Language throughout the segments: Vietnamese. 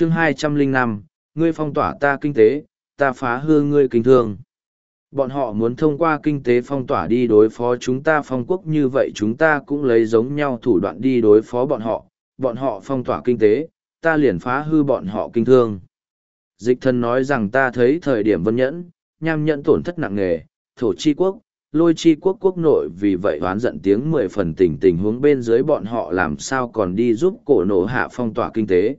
chương hai trăm linh năm ngươi phong tỏa ta kinh tế, ta phá hư ngươi kinh thương. Bọn họ muốn thông qua kinh tế phong tỏa đi đối phó chúng ta phong quốc như vậy chúng ta cũng lấy giống nhau thủ đoạn đi đối phó bọn họ, bọn họ phong tỏa kinh tế, ta liền phá hư bọn họ kinh thương. Dịch thần nói rằng ta thấy thời điểm vân nhẫn, nham nhẫn tổn thất nặng nề, thổ chi quốc, lôi chi quốc quốc nội vì vậy oán giận tiếng mười phần tình tình huống bên dưới bọn họ làm sao còn đi giúp cổ nổ hạ phong tỏa kinh tế.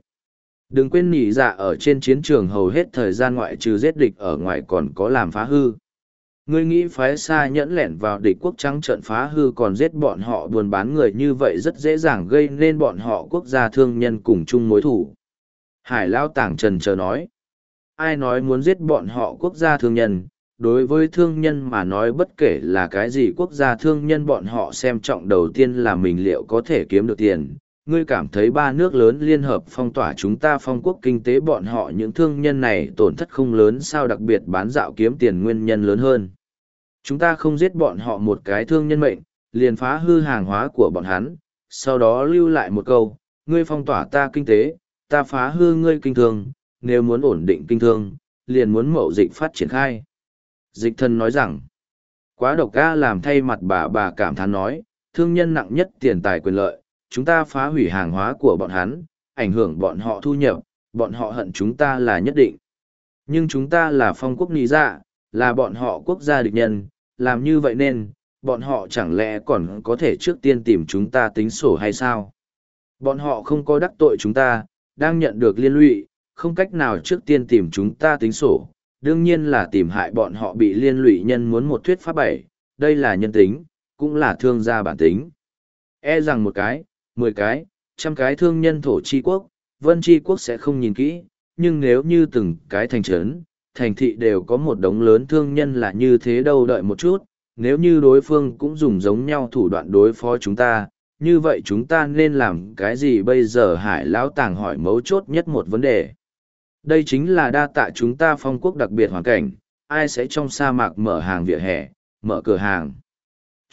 Đừng quên nỉ dạ ở trên chiến trường hầu hết thời gian ngoại trừ giết địch ở ngoài còn có làm phá hư. Ngươi nghĩ phái xa nhẫn lẻn vào địch quốc trắng trận phá hư còn giết bọn họ buôn bán người như vậy rất dễ dàng gây nên bọn họ quốc gia thương nhân cùng chung mối thủ. Hải Lao Tảng Trần chờ nói. Ai nói muốn giết bọn họ quốc gia thương nhân, đối với thương nhân mà nói bất kể là cái gì quốc gia thương nhân bọn họ xem trọng đầu tiên là mình liệu có thể kiếm được tiền. Ngươi cảm thấy ba nước lớn liên hợp phong tỏa chúng ta phong quốc kinh tế bọn họ những thương nhân này tổn thất không lớn sao đặc biệt bán dạo kiếm tiền nguyên nhân lớn hơn. Chúng ta không giết bọn họ một cái thương nhân mệnh, liền phá hư hàng hóa của bọn hắn, sau đó lưu lại một câu, ngươi phong tỏa ta kinh tế, ta phá hư ngươi kinh thương, nếu muốn ổn định kinh thương, liền muốn mậu dịch phát triển khai. Dịch thân nói rằng, quá độc ca làm thay mặt bà bà cảm thán nói, thương nhân nặng nhất tiền tài quyền lợi, chúng ta phá hủy hàng hóa của bọn hắn, ảnh hưởng bọn họ thu nhập, bọn họ hận chúng ta là nhất định. Nhưng chúng ta là phong quốc nị dạ, là bọn họ quốc gia địch nhân, làm như vậy nên, bọn họ chẳng lẽ còn có thể trước tiên tìm chúng ta tính sổ hay sao? Bọn họ không có đắc tội chúng ta, đang nhận được liên lụy, không cách nào trước tiên tìm chúng ta tính sổ, đương nhiên là tìm hại bọn họ bị liên lụy nhân muốn một thuyết pháp bảy, đây là nhân tính, cũng là thương gia bản tính. E rằng một cái, mười cái, trăm cái thương nhân thổ chi quốc, vân chi quốc sẽ không nhìn kỹ, nhưng nếu như từng cái thành trấn, thành thị đều có một đống lớn thương nhân là như thế đâu đợi một chút, nếu như đối phương cũng dùng giống nhau thủ đoạn đối phó chúng ta, như vậy chúng ta nên làm cái gì bây giờ hải lão tàng hỏi mấu chốt nhất một vấn đề. Đây chính là đa tạ chúng ta phong quốc đặc biệt hoàn cảnh, ai sẽ trong sa mạc mở hàng vỉa hè, mở cửa hàng.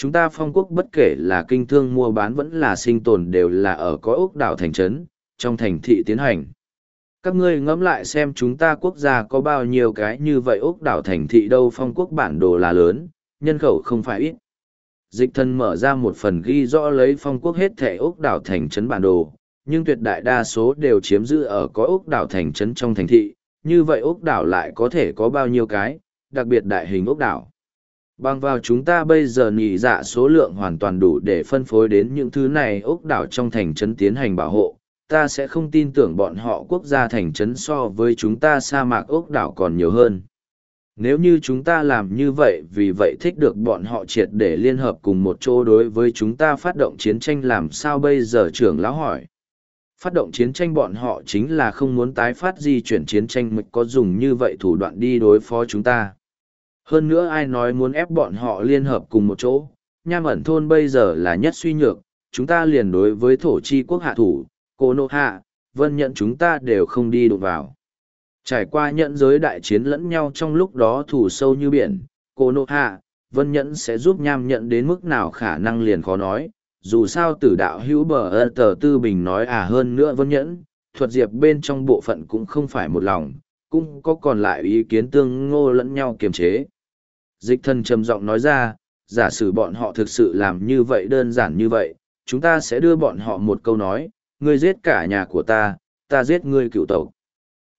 Chúng ta phong quốc bất kể là kinh thương mua bán vẫn là sinh tồn đều là ở có ốc đảo thành trấn, trong thành thị tiến hành. Các ngươi ngẫm lại xem chúng ta quốc gia có bao nhiêu cái như vậy ốc đảo thành thị đâu phong quốc bản đồ là lớn, nhân khẩu không phải ít. Dịch thân mở ra một phần ghi rõ lấy phong quốc hết thẻ ốc đảo thành trấn bản đồ, nhưng tuyệt đại đa số đều chiếm giữ ở có ốc đảo thành trấn trong thành thị, như vậy ốc đảo lại có thể có bao nhiêu cái, đặc biệt đại hình ốc đảo. Bằng vào chúng ta bây giờ nhị dạ số lượng hoàn toàn đủ để phân phối đến những thứ này ốc đảo trong thành trấn tiến hành bảo hộ, ta sẽ không tin tưởng bọn họ quốc gia thành trấn so với chúng ta sa mạc ốc đảo còn nhiều hơn. Nếu như chúng ta làm như vậy vì vậy thích được bọn họ triệt để liên hợp cùng một chỗ đối với chúng ta phát động chiến tranh làm sao bây giờ trưởng lão hỏi. Phát động chiến tranh bọn họ chính là không muốn tái phát di chuyển chiến tranh mịch có dùng như vậy thủ đoạn đi đối phó chúng ta. Hơn nữa ai nói muốn ép bọn họ liên hợp cùng một chỗ, nham ẩn thôn bây giờ là nhất suy nhược, chúng ta liền đối với thổ chi quốc hạ thủ, cô nô hạ, vân nhận chúng ta đều không đi đụng vào. Trải qua nhận giới đại chiến lẫn nhau trong lúc đó thủ sâu như biển, cô nô hạ, vân nhẫn sẽ giúp nham nhận đến mức nào khả năng liền khó nói. Dù sao tử đạo hữu bờ ơ tờ tư bình nói à hơn nữa vân nhẫn, thuật diệp bên trong bộ phận cũng không phải một lòng, cũng có còn lại ý kiến tương ngô lẫn nhau kiềm chế. Dịch thân trầm giọng nói ra, giả sử bọn họ thực sự làm như vậy đơn giản như vậy, chúng ta sẽ đưa bọn họ một câu nói, ngươi giết cả nhà của ta, ta giết ngươi cựu tộc.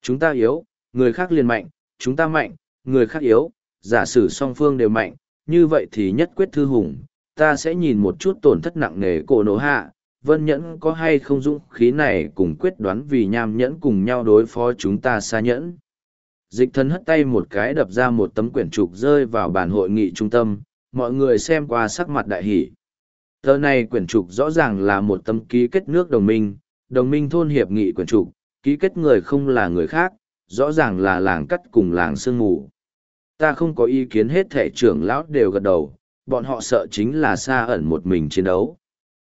Chúng ta yếu, người khác liền mạnh, chúng ta mạnh, người khác yếu, giả sử song phương đều mạnh, như vậy thì nhất quyết thư hùng, ta sẽ nhìn một chút tổn thất nặng nề cổ nổ hạ, vân nhẫn có hay không dũng khí này cùng quyết đoán vì nham nhẫn cùng nhau đối phó chúng ta xa nhẫn. Dịch Thần hất tay một cái đập ra một tấm quyển trục rơi vào bàn hội nghị trung tâm, mọi người xem qua sắc mặt đại hỷ. Tờ này quyển trục rõ ràng là một tấm ký kết nước đồng minh, đồng minh thôn hiệp nghị quyển trục, ký kết người không là người khác, rõ ràng là làng cắt cùng làng sương mù. Ta không có ý kiến hết thể trưởng lão đều gật đầu, bọn họ sợ chính là xa ẩn một mình chiến đấu.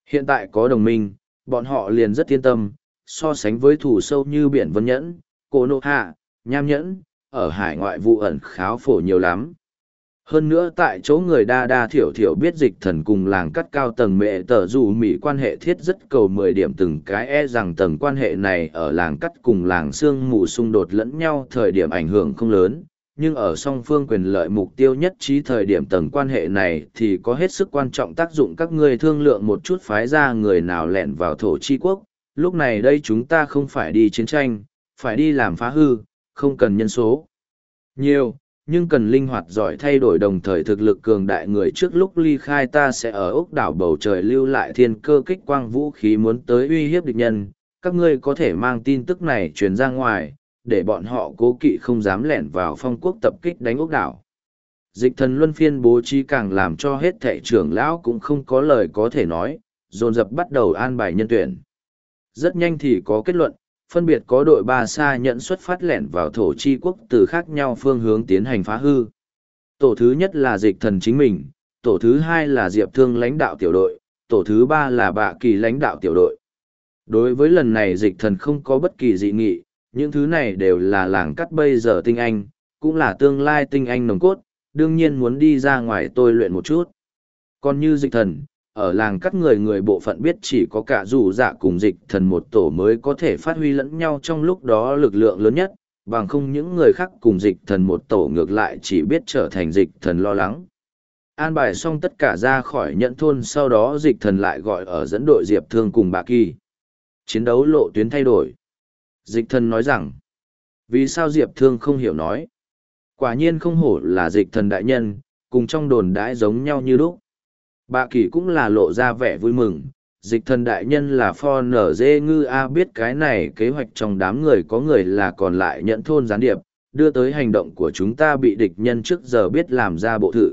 Hiện tại có đồng minh, bọn họ liền rất yên tâm, so sánh với thủ sâu như biển vân nhẫn, cổ nộ hạ, nham nhẫn, ở hải ngoại vụ ẩn kháo phổ nhiều lắm. Hơn nữa tại chỗ người đa đa thiểu thiểu biết dịch thần cùng làng cắt cao tầng mẹ tờ dù mỹ quan hệ thiết rất cầu mười điểm từng cái e rằng tầng quan hệ này ở làng cắt cùng làng xương mù xung đột lẫn nhau thời điểm ảnh hưởng không lớn, nhưng ở song phương quyền lợi mục tiêu nhất trí thời điểm tầng quan hệ này thì có hết sức quan trọng tác dụng các ngươi thương lượng một chút phái ra người nào lẻn vào thổ chi quốc. Lúc này đây chúng ta không phải đi chiến tranh, phải đi làm phá hư, không cần nhân số. Nhiều, nhưng cần linh hoạt giỏi thay đổi đồng thời thực lực cường đại người trước lúc ly khai ta sẽ ở ốc đảo bầu trời lưu lại thiên cơ kích quang vũ khí muốn tới uy hiếp địch nhân. Các ngươi có thể mang tin tức này truyền ra ngoài, để bọn họ cố kỵ không dám lẻn vào phong quốc tập kích đánh ốc đảo. Dịch thần luân phiên bố trí càng làm cho hết thệ trưởng lão cũng không có lời có thể nói, dồn dập bắt đầu an bài nhân tuyển. Rất nhanh thì có kết luận, phân biệt có đội ba xa nhận xuất phát lẻn vào thổ chi quốc từ khác nhau phương hướng tiến hành phá hư. Tổ thứ nhất là dịch thần chính mình, tổ thứ hai là diệp thương lãnh đạo tiểu đội, tổ thứ ba là bạ kỳ lãnh đạo tiểu đội. Đối với lần này dịch thần không có bất kỳ dị nghị, những thứ này đều là làng cắt bây giờ tinh anh, cũng là tương lai tinh anh nồng cốt, đương nhiên muốn đi ra ngoài tôi luyện một chút. Còn như dịch thần, ở làng cắt người người bộ phận biết chỉ có cả dù dạ cùng dịch thần một tổ mới có thể phát huy lẫn nhau trong lúc đó lực lượng lớn nhất, bằng không những người khác cùng dịch thần một tổ ngược lại chỉ biết trở thành dịch thần lo lắng. An bài xong tất cả ra khỏi nhận thôn sau đó dịch thần lại gọi ở dẫn đội Diệp Thương cùng bà Kỳ. Chiến đấu lộ tuyến thay đổi. Dịch thần nói rằng, vì sao Diệp Thương không hiểu nói. Quả nhiên không hổ là dịch thần đại nhân, cùng trong đồn đãi giống nhau như lúc. Bà kỳ cũng là lộ ra vẻ vui mừng, dịch thần đại nhân là pho nở dê ngư a biết cái này kế hoạch trong đám người có người là còn lại nhận thôn gián điệp, đưa tới hành động của chúng ta bị địch nhân trước giờ biết làm ra bộ thự.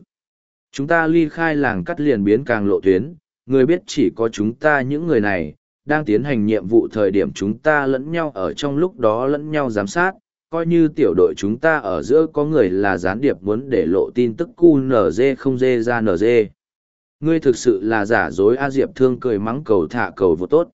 Chúng ta ly khai làng cắt liền biến càng lộ tuyến, người biết chỉ có chúng ta những người này, đang tiến hành nhiệm vụ thời điểm chúng ta lẫn nhau ở trong lúc đó lẫn nhau giám sát, coi như tiểu đội chúng ta ở giữa có người là gián điệp muốn để lộ tin tức QNZ không dê ra NZ. Ngươi thực sự là giả dối A Diệp Thương cười mắng cầu thả cầu vô tốt.